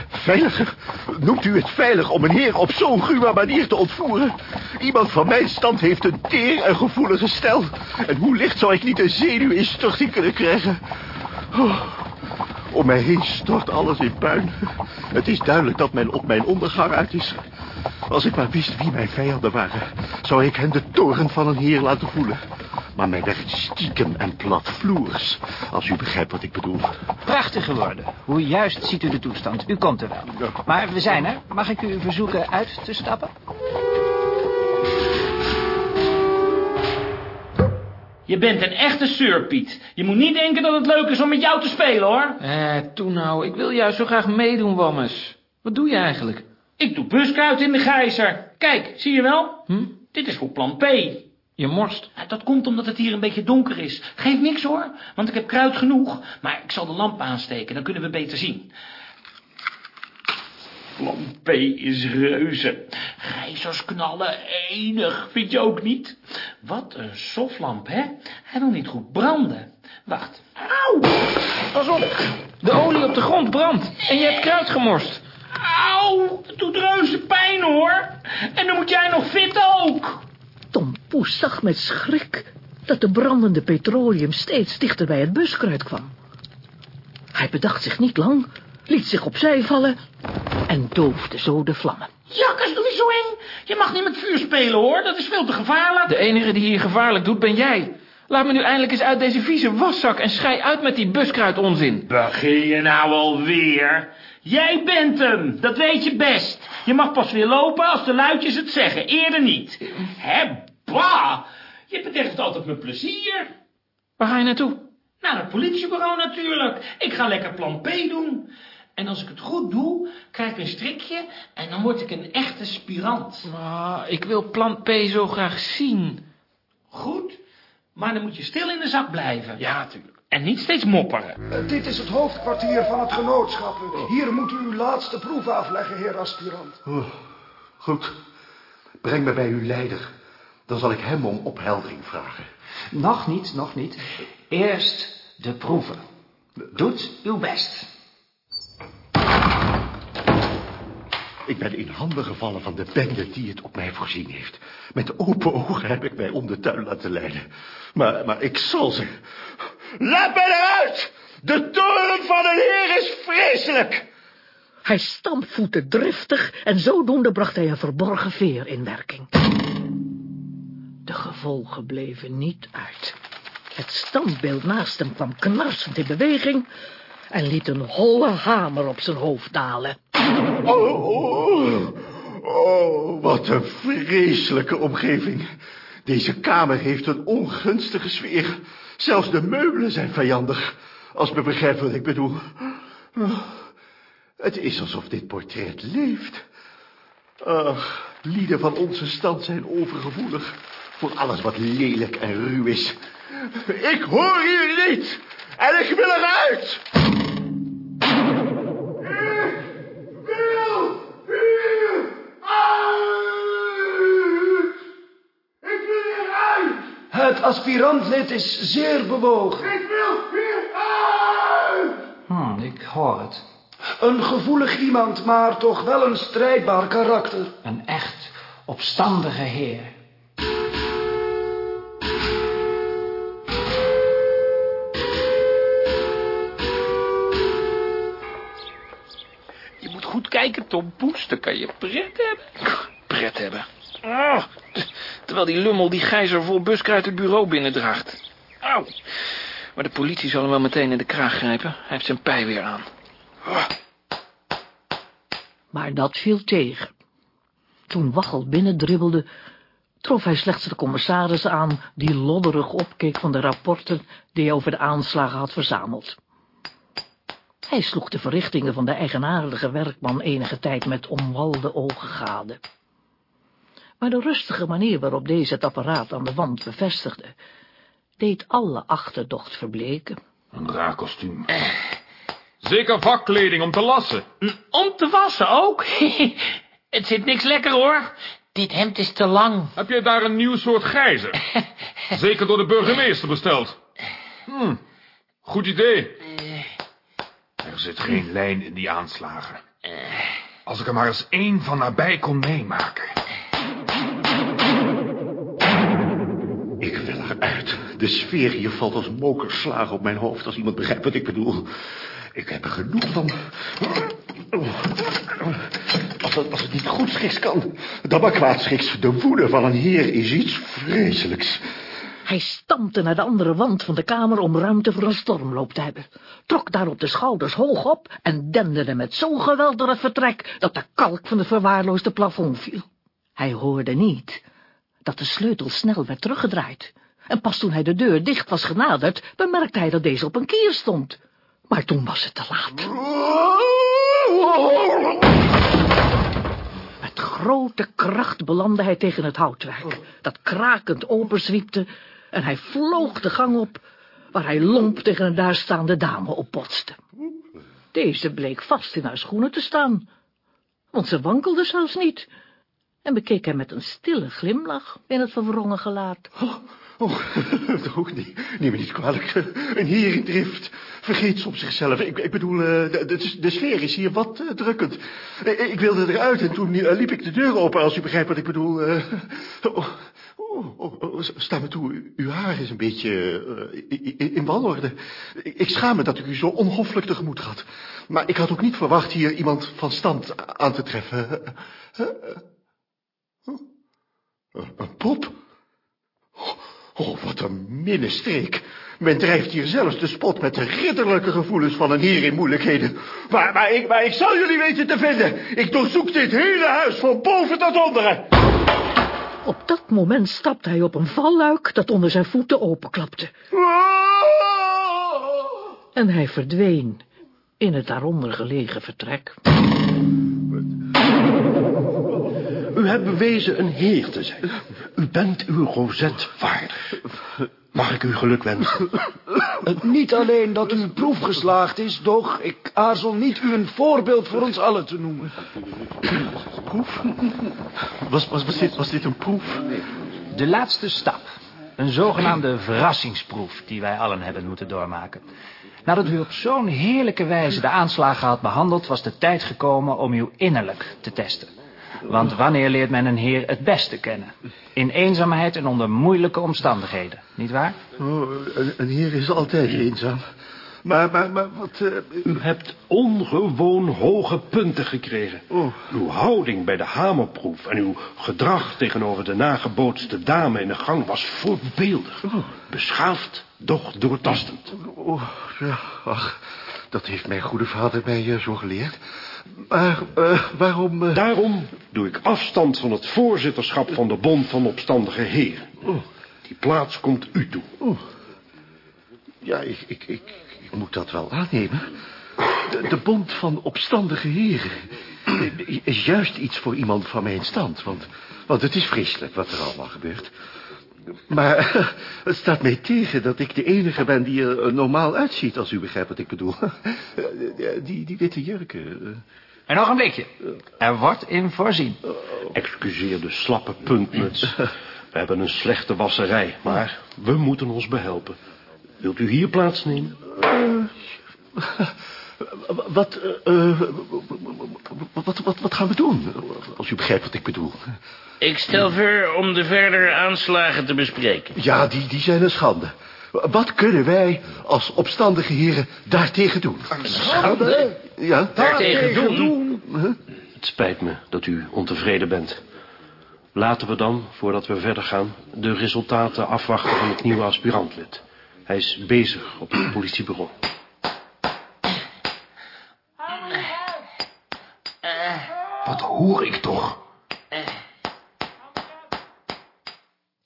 Veiliger? Noemt u het veilig om een heer op zo'n gruwe manier te ontvoeren? Iemand van mijn stand heeft een teer en gevoelige stel. En hoe licht zou ik niet een zenuwinstorting kunnen krijgen? Oh, om mij heen stort alles in puin. Het is duidelijk dat men op mijn ondergang uit is. Als ik maar wist wie mijn vijanden waren, zou ik hen de toren van een heer laten voelen. Maar mij werkt stiekem en platvloers, als u begrijpt wat ik bedoel. Prachtige woorden. Hoe juist ziet u de toestand? U komt er wel. Maar we zijn er. Mag ik u verzoeken uit te stappen? Je bent een echte surpiet. Je moet niet denken dat het leuk is om met jou te spelen, hoor. Eh, toe nou. Ik wil juist zo graag meedoen, Wammes. Wat doe je eigenlijk? Ik doe buskruid in de gijzer. Kijk, zie je wel? Hm? Dit is voor plan P. Je morst. Dat komt omdat het hier een beetje donker is. Geeft niks hoor, want ik heb kruid genoeg. Maar ik zal de lamp aansteken, dan kunnen we beter zien. Plan P is reuze. Gijzers knallen enig, vind je ook niet? Wat een soflamp, hè? Hij wil niet goed branden. Wacht. Auw! Pas op. De olie op de grond brandt. En je hebt kruid gemorst. Auw! Het doet reuze pijn, hoor. En dan moet jij nog fit ook. Tom Poes zag met schrik dat de brandende petroleum steeds dichter bij het buskruid kwam. Hij bedacht zich niet lang, liet zich opzij vallen en doofde zo de vlammen. Jakkers, doe je zo eng. Je mag niet met vuur spelen, hoor. Dat is veel te gevaarlijk. De enige die hier gevaarlijk doet, ben jij. Laat me nu eindelijk eens uit deze vieze waszak en schei uit met die buskruidonzin. Begin je nou alweer? Jij bent hem, dat weet je best. Je mag pas weer lopen als de luidjes het zeggen, eerder niet. Hè, bah! Je bederft altijd mijn plezier. Waar ga je naartoe? Naar het politiebureau natuurlijk. Ik ga lekker plan P doen. En als ik het goed doe, krijg ik een strikje en dan word ik een echte spirant. Ah, ik wil plan P zo graag zien. Goed, maar dan moet je stil in de zak blijven. Ja, natuurlijk. En niet steeds mopperen. Eh, dit is het hoofdkwartier van het genootschap. Hier moet u uw laatste proef afleggen, heer aspirant. Oh, goed. Breng me bij uw leider. Dan zal ik hem om opheldering vragen. Nog niet, nog niet. Eerst de proeven. Doet uw best. Ik ben in handen gevallen van de bende die het op mij voorzien heeft. Met open ogen heb ik mij om de tuin laten leiden. Maar, maar ik zal ze... Laat mij eruit! De toren van een heer is vreselijk! Hij stampvoette driftig en zodoende bracht hij een verborgen veer in werking. De gevolgen bleven niet uit. Het standbeeld naast hem kwam knarsend in beweging en liet een holle hamer op zijn hoofd dalen. Oh, oh, oh, wat een vreselijke omgeving. Deze kamer heeft een ongunstige sfeer. Zelfs de meubelen zijn vijandig, als men begrijpt wat ik bedoel. Het is alsof dit portret leeft. Ach, lieden van onze stand zijn overgevoelig voor alles wat lelijk en ruw is. Ik hoor hier niet en ik wil eruit. Aspirantlid is zeer bewogen. Ik wil hier uit. Hm, ik hoor het. Een gevoelig iemand, maar toch wel een strijdbaar karakter. Een echt opstandige heer. Je moet goed kijken, Tom Poes. Dan kan je pret hebben. Pret hebben. Ah, terwijl die lummel die gijzer vol buskruid het bureau binnendraagt. Auw. Maar de politie zal hem wel meteen in de kraag grijpen. Hij heeft zijn pij weer aan. Ah. Maar dat viel tegen. Toen Waggel binnendribbelde, trof hij slechts de commissaris aan... die lodderig opkeek van de rapporten die hij over de aanslagen had verzameld. Hij sloeg de verrichtingen van de eigenaardige werkman enige tijd met omwalde ogen gade. Maar de rustige manier waarop deze het apparaat aan de wand bevestigde, deed alle achterdocht verbleken. Een raar kostuum. Zeker vakkleding om te lassen. Om te wassen ook? Het zit niks lekker hoor. Dit hemd is te lang. Heb jij daar een nieuw soort gijzer? Zeker door de burgemeester besteld. Hm, goed idee. Er zit geen lijn in die aanslagen. Als ik er maar eens één van nabij kon meemaken. Ik wil eruit. De sfeer hier valt als mokerslagen op mijn hoofd... als iemand begrijpt wat ik bedoel. Ik heb er genoeg van. Als het, niet goed schiks kan, dan maar kwaad schiks. De woede van een heer is iets vreselijks. Hij stampte naar de andere wand van de kamer om ruimte voor een stormloop te hebben, trok daarop de schouders hoog op en denderde met zo'n geweld door het vertrek dat de kalk van de verwaarloosde plafond viel. Hij hoorde niet dat de sleutel snel werd teruggedraaid. En pas toen hij de deur dicht was genaderd, bemerkte hij dat deze op een kier stond. Maar toen was het te laat. Met grote kracht belandde hij tegen het houtwerk, dat krakend openzwiepte, en hij vloog de gang op, waar hij lomp tegen een daar staande dame opbotste. Deze bleek vast in haar schoenen te staan, want ze wankelde zelfs niet, en bekeek hem met een stille glimlach in het verwrongen gelaat. Oh, oh, oh nee, neem me niet kwalijk. Een heer in drift vergeet soms zichzelf. Ik, ik bedoel, uh, de, de, de, sfeer is hier wat uh, drukkend. Ik, wilde eruit en toen uh, liep ik de deur open, als u begrijpt wat ik bedoel. Oh, oh, sta me toe, uw haar is een beetje in, wanorde. Ik, ik schaam me dat ik u zo onhoffelijk tegemoet had. Maar ik had ook niet verwacht hier iemand van stand aan te treffen. Een pop? Oh, wat een minnestreek. Men drijft hier zelfs de spot met de ridderlijke gevoelens van een heer in moeilijkheden. Maar, maar, ik, maar ik zal jullie weten te vinden. Ik doorzoek dit hele huis van boven tot onderen. Op dat moment stapte hij op een valluik dat onder zijn voeten openklapte. En hij verdween in het daaronder gelegen vertrek. U hebt bewezen een heer te zijn. U bent uw rozet waardig. Mag ik u geluk wensen? Niet alleen dat uw proef geslaagd is, doch ik aarzel niet u een voorbeeld voor ons allen te noemen. Proef? Was, was, was, dit, was dit een proef? De laatste stap. Een zogenaamde verrassingsproef die wij allen hebben moeten doormaken. Nadat u op zo'n heerlijke wijze de aanslagen had behandeld... was de tijd gekomen om uw innerlijk te testen. Want wanneer leert men een heer het beste kennen? In eenzaamheid en onder moeilijke omstandigheden, niet waar? Oh, een, een heer is altijd eenzaam. Maar, maar, maar wat... Uh... U hebt ongewoon hoge punten gekregen. Oh. Uw houding bij de hamerproef en uw gedrag tegenover de nagebootste dame in de gang was voorbeeldig. Oh. Beschaafd, doch doortastend. Oh, ja, ach, dat heeft mijn goede vader mij uh, zo geleerd. Maar uh, waarom... Uh... Daarom doe ik afstand van het voorzitterschap van de Bond van Opstandige Heren. Oh. Die plaats komt u toe. Oh. Ja, ik, ik, ik, ik moet dat wel aannemen. De, de bond van opstandige heren is juist iets voor iemand van mijn stand. Want, want het is vreselijk wat er allemaal gebeurt. Maar het staat mij tegen dat ik de enige ben die er normaal uitziet... als u begrijpt wat ik bedoel. Die, die witte jurken... En nog een blikje. Er wordt in voorzien. Excuseer de slappe puntmuts. We hebben een slechte wasserij, maar we moeten ons behelpen. Wilt u hier plaatsnemen? Wat, uh, wat, wat, wat gaan we doen? Als u begrijpt wat ik bedoel. Ik stel voor om de verdere aanslagen te bespreken. Ja, die, die zijn een schande. Wat kunnen wij als opstandige heren daartegen doen? Schande? Ja. Daartegen doen? Het spijt me dat u ontevreden bent. Laten we dan, voordat we verder gaan, de resultaten afwachten van het nieuwe aspirantlid. Hij is bezig op het politiebureau. Wat hoor ik toch?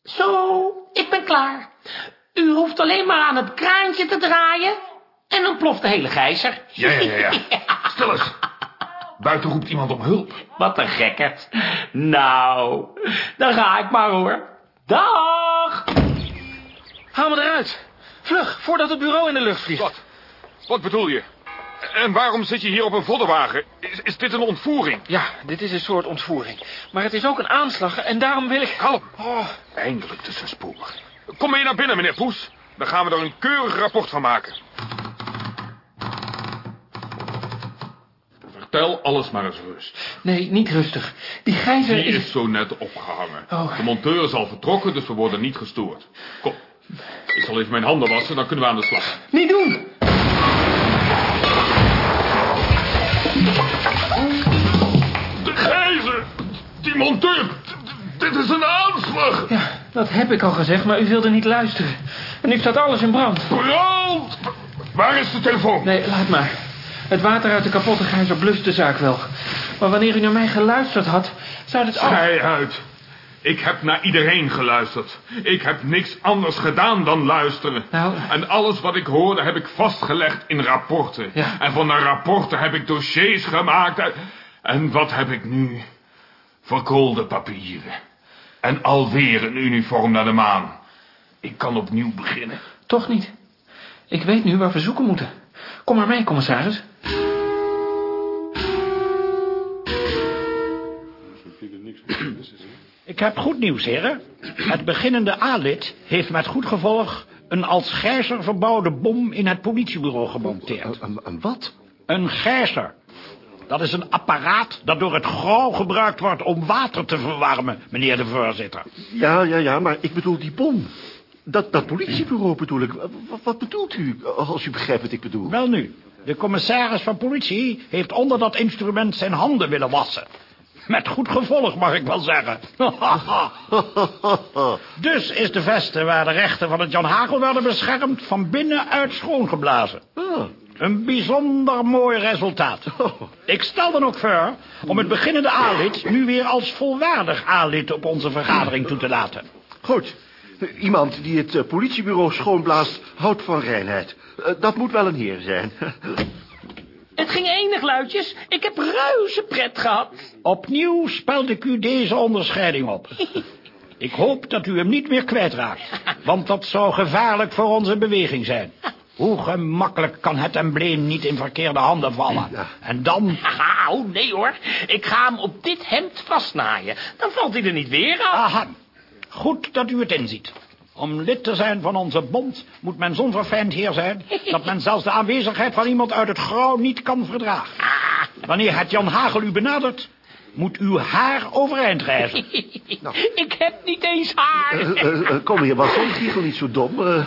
Zo, ik ben klaar. U hoeft alleen maar aan het kraantje te draaien... en dan ploft de hele gijzer. Ja, ja, ja. ja. Stil eens. Buiten roept iemand om hulp. Wat een gekkerd. Nou, dan ga ik maar hoor. Dag! Haal me eruit. Vlug, voordat het bureau in de lucht vliegt. Wat? Wat bedoel je? En waarom zit je hier op een voddenwagen? Is, is dit een ontvoering? Ja, dit is een soort ontvoering. Maar het is ook een aanslag en daarom wil ik... Kalm. Oh. Eindelijk tussenspoor. Kom mee naar binnen, meneer Poes. Dan gaan we er een keurig rapport van maken. Vertel alles maar eens rust. Nee, niet rustig. Die gijzer Die is... is zo net opgehangen. Oh. De monteur is al vertrokken, dus we worden niet gestoord. Kom, ik zal even mijn handen wassen, dan kunnen we aan de slag. Niet doen! Monteur! Dit is een aanslag! Ja, dat heb ik al gezegd, maar u wilde niet luisteren. En nu staat alles in brand. Brand! Waar is de telefoon? Nee, laat maar. Het water uit de kapotte gijzer blust de zaak wel. Maar wanneer u naar mij geluisterd had, zou dit al... Zij uit. Ik heb naar iedereen geluisterd. Ik heb niks anders gedaan dan luisteren. Nou. En alles wat ik hoorde heb ik vastgelegd in rapporten. Ja. En van de rapporten heb ik dossiers gemaakt. En wat heb ik nu? Verkoolde papieren. En alweer een uniform naar de maan. Ik kan opnieuw beginnen. Toch niet. Ik weet nu waar we zoeken moeten. Kom maar mee, commissaris. Ik heb goed nieuws, heren. Het beginnende A-lid heeft met goed gevolg... een als gijzer verbouwde bom in het politiebureau gemonteerd. Een, een wat? Een gijzer. Dat is een apparaat dat door het grauw gebruikt wordt om water te verwarmen, meneer de voorzitter. Ja, ja, ja, maar ik bedoel die bom. Dat, dat politiebureau bedoel ik. Wat, wat bedoelt u, als u begrijpt wat ik bedoel? Wel nu, de commissaris van politie heeft onder dat instrument zijn handen willen wassen. Met goed gevolg, mag ik wel zeggen. dus is de veste waar de rechten van het Jan Hagel werden beschermd... van binnenuit schoongeblazen. Ah. Een bijzonder mooi resultaat. Ik stel dan ook voor om het beginnende A-lid... nu weer als volwaardig A-lid op onze vergadering toe te laten. Goed. Iemand die het eh, politiebureau schoonblaast, houdt van reinheid. Eh, dat moet wel een heer zijn. Het ging enig, luidjes. Ik heb reuze pret gehad. Opnieuw speld ik u deze onderscheiding op. Ik hoop dat u hem niet meer kwijtraakt. Want dat zou gevaarlijk voor onze beweging zijn. Hoe gemakkelijk kan het embleem niet in verkeerde handen vallen? En dan... Haha, oh nee hoor. Ik ga hem op dit hemd vastnaaien. Dan valt hij er niet weer af. Aha. Goed dat u het inziet. Om lid te zijn van onze bond moet men zo'n verfijnd heer zijn... dat men zelfs de aanwezigheid van iemand uit het grauw niet kan verdragen. Wanneer het Jan Hagel u benadert... moet uw haar overeind rijzen. Ik heb niet eens haar. Eh, eh, eh, kom hier, was zo'n giegel niet zo dom. eh.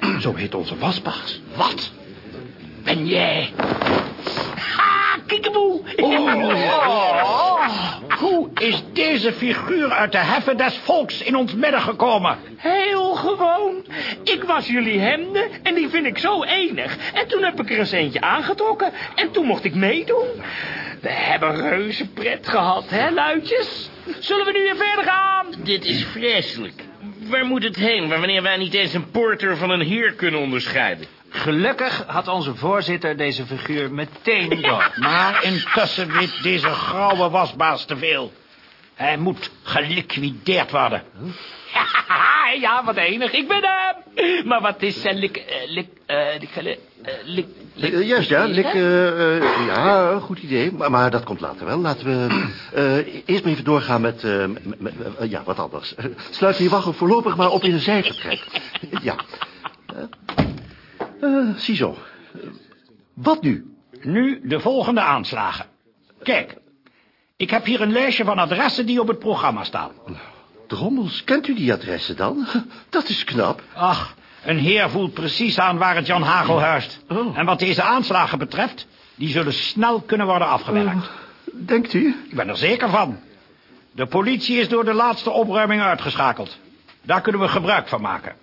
Zo heet onze wasbaas. Wat? Ben jij? Ha, kiekeboe. Oh. Hoe is deze figuur uit de heffen des volks in ons midden gekomen? Heel gewoon. Ik was jullie hemden en die vind ik zo enig. En toen heb ik er eens eentje aangetrokken en toen mocht ik meedoen. We hebben reuze pret gehad, hè, luidjes? Zullen we nu weer verder gaan? Dit is vreselijk. Waar moet het heen, wanneer wij niet eens een porter van een heer kunnen onderscheiden? Gelukkig had onze voorzitter deze figuur meteen door. Maar intussen weet deze grauwe wasbaas te veel. Hij moet geliquideerd worden. ja, wat enig. Ik ben hem. Maar wat is lik... Uh, lik... Uh, lik... Lik... lik Uh, juist, ja. Lik, ja, goed idee. Maar, maar, dat komt later wel. Laten we eerst maar even doorgaan met... Ja, wat anders. Sluit die wagen voorlopig maar op in een zijvertrek. ja. Ziezo. Wat nu? Nu de volgende aanslagen. Kijk, ik heb hier een lijstje van adressen die op het programma staan. Drommels, kent u die adressen dan? Dat is knap. Ach, een heer voelt precies aan waar het Jan Hagel huist. Oh. En wat deze aanslagen betreft, die zullen snel kunnen worden afgewerkt. Oh, denkt u? Ik ben er zeker van. De politie is door de laatste opruiming uitgeschakeld. Daar kunnen we gebruik van maken.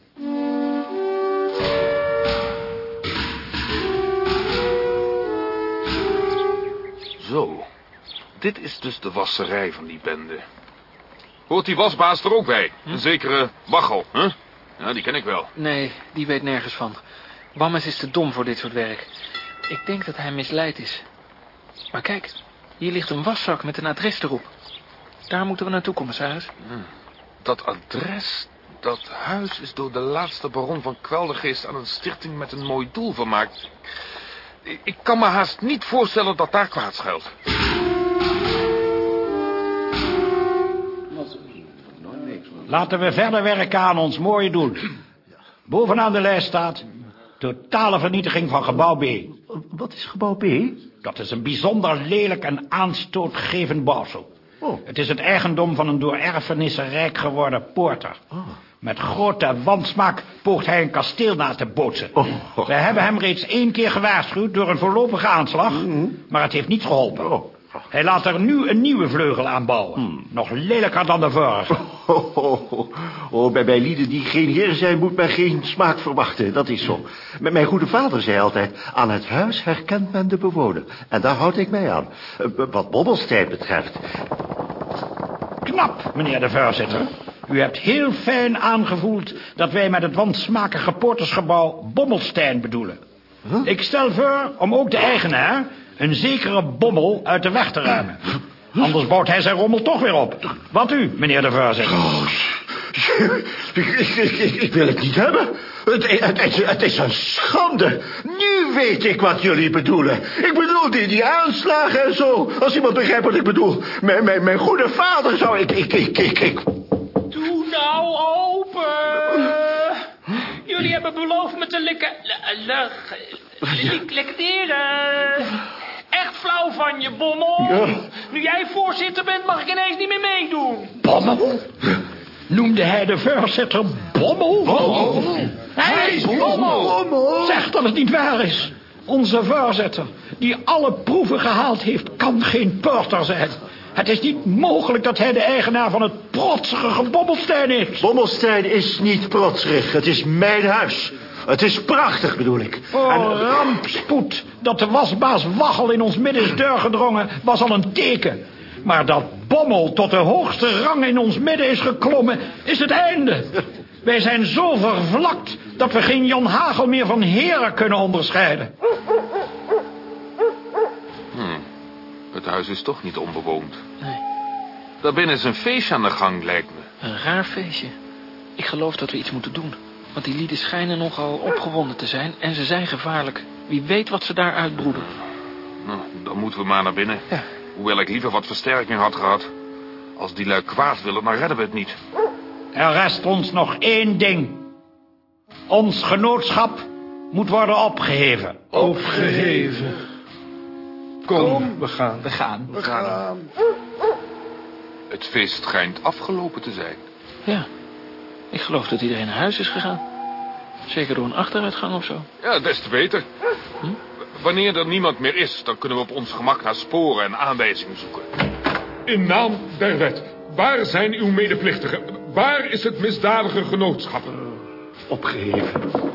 Zo, dit is dus de wasserij van die bende. Hoort die wasbaas er ook bij? Hm? Een zekere Waggel, hè? Ja, die ken ik wel. Nee, die weet nergens van. Bammes is te dom voor dit soort werk. Ik denk dat hij misleid is. Maar kijk, hier ligt een waszak met een adres erop. Daar moeten we naartoe, commissaris. Hm. Dat adres, dat huis is door de laatste baron van Kweldergeest aan een stichting met een mooi doel vermaakt. Ik kan me haast niet voorstellen dat daar kwaad schuilt. Laten we verder werken aan ons mooie doel. Bovenaan de lijst staat... totale vernietiging van gebouw B. Wat is gebouw B? Dat is een bijzonder lelijk en aanstootgevend bouwsel. Oh. Het is het eigendom van een door erfenissen rijk geworden poorter. Oh. Met grote wansmaak poogt hij een kasteel na te bootsen. Oh. We hebben hem reeds één keer gewaarschuwd door een voorlopige aanslag... Mm -hmm. maar het heeft niet geholpen. Hij laat er nu een nieuwe vleugel aan bouwen. Hmm. Nog lelijker dan de vorige. Oh, oh, oh, oh, bij, bij lieden die geen heer zijn, moet men geen smaak verwachten. Dat is zo. Met mijn goede vader zei altijd... aan het huis herkent men de bewoner. En daar houd ik mij aan. Wat Bobbelstein betreft... Knap, meneer de voorzitter. U hebt heel fijn aangevoeld dat wij met het wansmakige poortersgebouw Bommelstein bedoelen. Huh? Ik stel voor om ook de eigenaar een zekere bommel uit de weg te ruimen. Anders bouwt hij zijn rommel toch weer op. Wat u, meneer de voorzitter? Oh, ik, ik, ik, ik, wil het niet hebben. Het, het, het, het, is een schande. Nu weet ik wat jullie bedoelen. Ik bedoel die, die aanslagen en zo. Als iemand begrijpt wat ik bedoel. Mijn, mijn, mijn goede vader zou ik... ik, ik, ik, ik... Doe nou open. Jullie hebben beloofd me te likken... Lekteren. Echt flauw van je, Bommel. Ja. Nu jij voorzitter bent, mag ik ineens niet meer meedoen. Bommel? Noemde hij de voorzitter Bommel? Bommel? Hij is Bommel. Bommel. Zeg dat het niet waar is. Onze voorzitter, die alle proeven gehaald heeft, kan geen porter zijn. Het is niet mogelijk dat hij de eigenaar van het protserige Bobbelstein is. Bobbelstein is niet protserig. Het is mijn huis. Het is prachtig, bedoel ik. Oh, en... rampspoed. Dat de wasbaas Waggel in ons midden is doorgedrongen, was al een teken. Maar dat Bommel tot de hoogste rang in ons midden is geklommen, is het einde. Wij zijn zo vervlakt dat we geen Jan Hagel meer van heren kunnen onderscheiden. Hmm. Het huis is toch niet onbewoond. Nee. Daarbinnen is een feestje aan de gang, lijkt me. Een raar feestje. Ik geloof dat we iets moeten doen. Want die lieden schijnen nogal opgewonden te zijn en ze zijn gevaarlijk. Wie weet wat ze daar uitbroeden. Nou, dan moeten we maar naar binnen. Ja. Hoewel ik liever wat versterking had gehad. Als die lui kwaad willen, dan redden we het niet. Er rest ons nog één ding. Ons genootschap moet worden opgeheven. Opgeheven. Kom, Kom. we gaan. We gaan. We gaan. Het feest schijnt afgelopen te zijn. Ja. Ik geloof dat iedereen naar huis is gegaan. Zeker door een achteruitgang of zo. Ja, des te beter. Hm? Wanneer er niemand meer is, dan kunnen we op ons gemak naar sporen en aanwijzingen zoeken. In naam der wet, waar zijn uw medeplichtigen? Waar is het misdadige genootschap? Uh, opgeheven.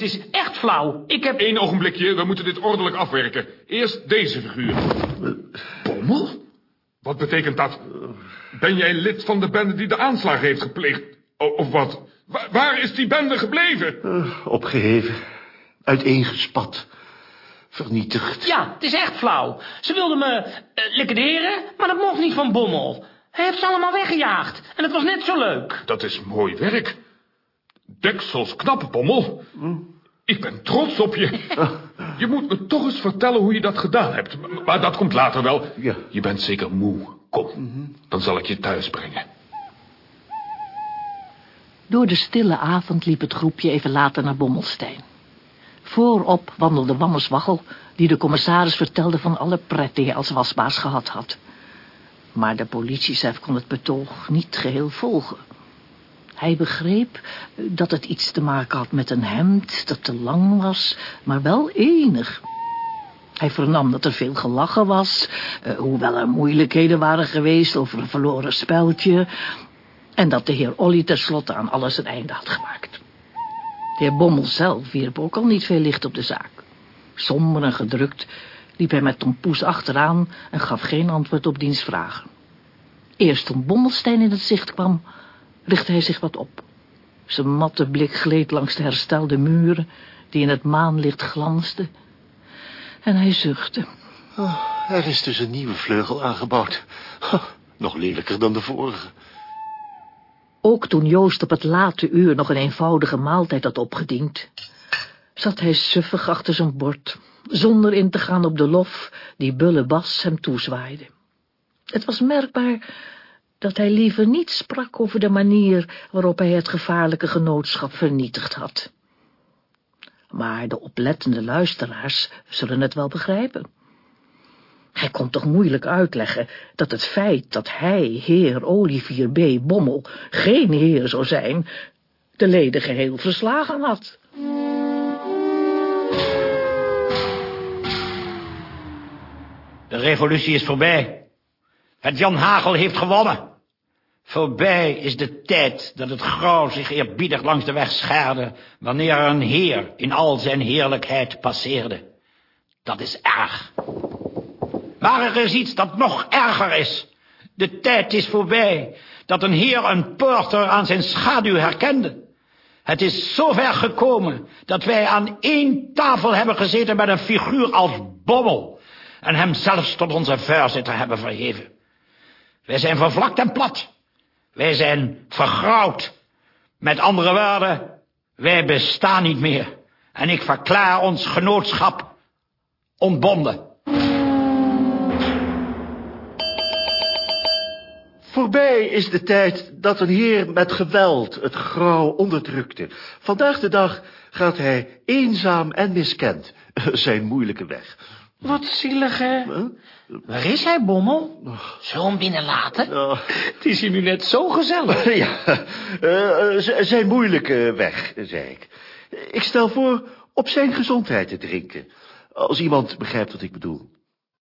Het is echt flauw. Ik heb... Eén ogenblikje, we moeten dit ordelijk afwerken. Eerst deze figuur. Bommel? Wat betekent dat? Ben jij lid van de bende die de aanslag heeft gepleegd? O, of wat? Wa- waar is die bende gebleven? Eh, opgeheven. Uiteengespat. Vernietigd. Ja, het is echt flauw. Ze wilden me liquideren, maar dat mocht niet van Bommel. Hij heeft ze allemaal weggejaagd. En het was net zo leuk. Dat is mooi werk. Deksels knap, Bommel. Ik ben trots op je. Je moet me toch eens vertellen hoe je dat gedaan hebt. Maar dat komt later wel. Je bent zeker moe. Kom, dan zal ik je thuis brengen. Door de stille avond liep het groepje even later naar Bommelstein. Voorop wandelde Wammerswaggel, die de commissaris vertelde van alle pret die hij als wasbaas gehad had. Maar de politiechef kon het betoog niet geheel volgen. Hij begreep dat het iets te maken had met een hemd dat te lang was, maar wel enig. Hij vernam dat er veel gelachen was, eh, hoewel er moeilijkheden waren geweest over een verloren speldje, en dat de heer Olly tenslotte aan alles een einde had gemaakt. De heer Bommel zelf wierp ook al niet veel licht op de zaak. Somber en gedrukt liep hij met Tom Poes achteraan en gaf geen antwoord op diens vragen. Eerst toen Bommelstein in het zicht kwam, richtte hij zich wat op. Zijn matte blik gleed langs de herstelde muren, die in het maanlicht glansden. En hij zuchtte. Oh, er is dus een nieuwe vleugel aangebouwd. Oh, nog lelijker dan de vorige. Ook toen Joost op het late uur nog een eenvoudige maaltijd had opgediend, zat hij suffig achter zijn bord, zonder in te gaan op de lof die Bulle Bas hem toezwaaide. Het was merkbaar dat hij liever niet sprak over de manier waarop hij het gevaarlijke genootschap vernietigd had. Maar de oplettende luisteraars zullen het wel begrijpen. Hij kon toch moeilijk uitleggen dat het feit dat hij, heer Olivier B. Bommel, geen heer zou zijn, de leden geheel verslagen had. De revolutie is voorbij. Jan Hagel heeft gewonnen. Voorbij is de tijd dat het grauw zich eerbiedig langs de weg schaarde... wanneer er een heer in al zijn heerlijkheid passeerde. Dat is erg. Maar er is iets dat nog erger is. De tijd is voorbij dat een heer een poorter aan zijn schaduw herkende. Het is zover gekomen dat wij aan één tafel hebben gezeten met een figuur als Bommel... en hem zelfs tot onze voorzitter hebben verheven. Wij zijn vervlakt en plat. Wij zijn vergrauwd. Met andere woorden, wij bestaan niet meer. En ik verklaar ons genootschap ontbonden. Voorbij is de tijd dat een heer met geweld het grauw onderdrukte. Vandaag de dag gaat hij eenzaam en miskend zijn moeilijke weg. Wat zielig, hè? Waar is hij, Bommel? Zullen we hem binnenlaten? Het is hier nu net zo gezellig. Ja, eh, z- zijn moeilijke weg, zei ik. Ik stel voor op zijn gezondheid te drinken. Als iemand begrijpt wat ik bedoel.